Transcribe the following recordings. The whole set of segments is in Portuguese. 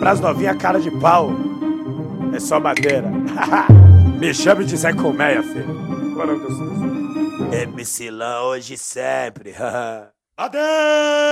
Pras novinha cara de pau. É só madeira. Me chame de Zé Colmeia, filho. Qual é o nome MC Lan hoje e sempre. Madeira!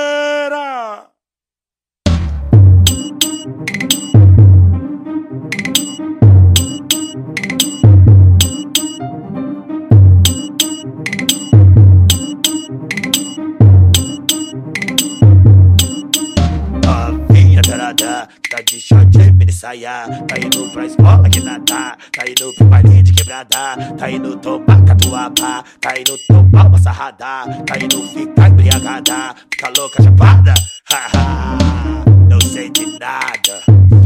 Tá de short, mini saia, tá indo pra escola que nadar, tá indo pro baile de quebrada, tá indo tomar catuaba, tá indo tomar uma sarrada, tá indo ficar embriagada, fica louca chapada, haha, não sei de nada,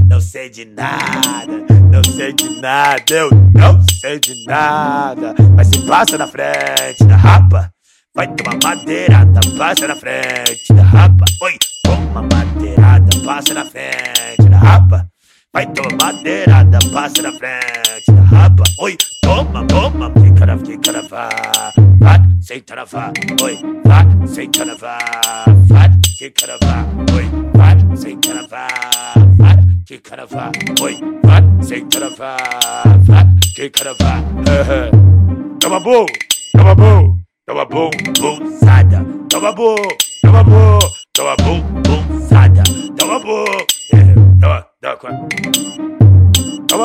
não sei de nada, não sei de nada, eu não sei de nada, mas se passa na frente da rapa. Vai tomar madeirada, passa na frente da rapa. Oi, toma madeirada, passa na frente. Vai tomar madeirada, passa na frente da rapa. Oi, toma, toma, fica na, fica na vá. Vai, senta na vá. Oi, vai, senta na vá. Vai, fica na vá. Oi, vai, senta na vá. Vai, fica na vá. Oi, vai, senta na vá. Vai, fica na vá. Toma bom, toma bom. Toma bum, bumzada. Toma bum, toma bum.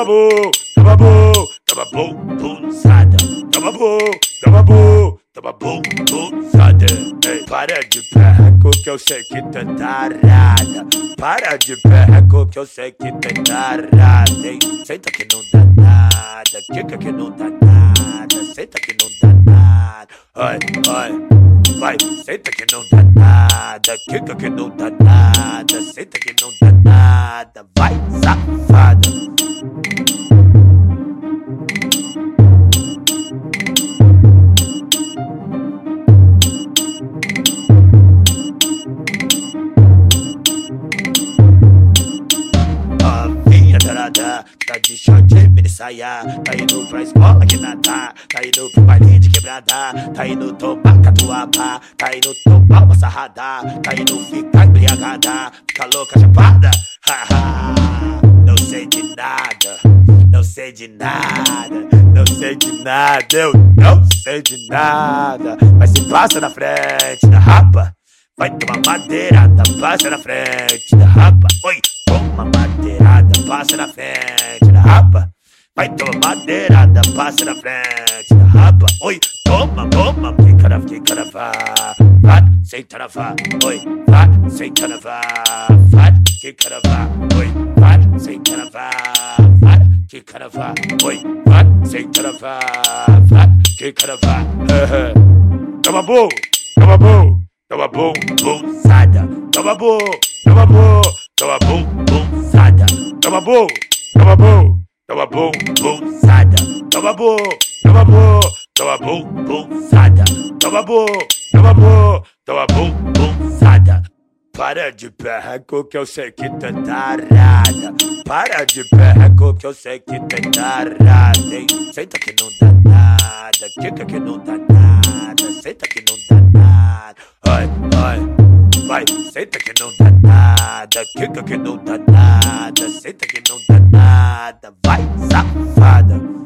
Toma bum. Toma bum, bumzada. Toma bum, toma bum. Toma bum, bumzada. Ei, para de perco que eu sei que tá arada. Para de perco que eu sei que tá arada. Ei, senta que não dá nada. Kika que não dá nada. Senta que não dá nada. Ai, ai, vai, senta que não dá nada, quica que não dá nada, senta que não dá nada, vai, safada. Tá de short, mini saia, tá indo pra escola que nadar, tá indo pro baile de quebrada, tá indo tomar catuaba, tá indo tomar uma sarrada, tá indo ficar embriagada, fica louca chapada, haha, de nada, não sei de nada, eu não sei de nada, mas se passa na frente da rapa. Vai tomar madeirada, passa na frente da rapa. Oi, toma madeirada, passa na frente da rapa. Vai tomar madeirada, passa na frente da rapa. Oi, toma, toma, fica na, fica na vá. Vai, senta na vá. Oi, vai, senta na vá. Vai, fica na vá. Oi, vai, senta. Na vá. Oi, vai, senta na vá. Fica na vá. Toma bom, toma bom. Toma bum, bumzada. Toma bum, toma bum. Toma bum, bumzada. Toma bum, toma bum. Toma bum, bumzada. Toma bum, toma bum. Toma bum, bumzada. Toma bum, toma bum. Toma bum, bumzada. Para de perreco que eu sei que tá arada. Para de perreco que eu sei que tu tá arada. Ei, Senta que não dá nada. Quica que não dá nada. Senta que não dá nada. Ai, ai. Vai, senta que não dá nada. Quica que não dá nada. Senta que não dá nada. Vai, safada.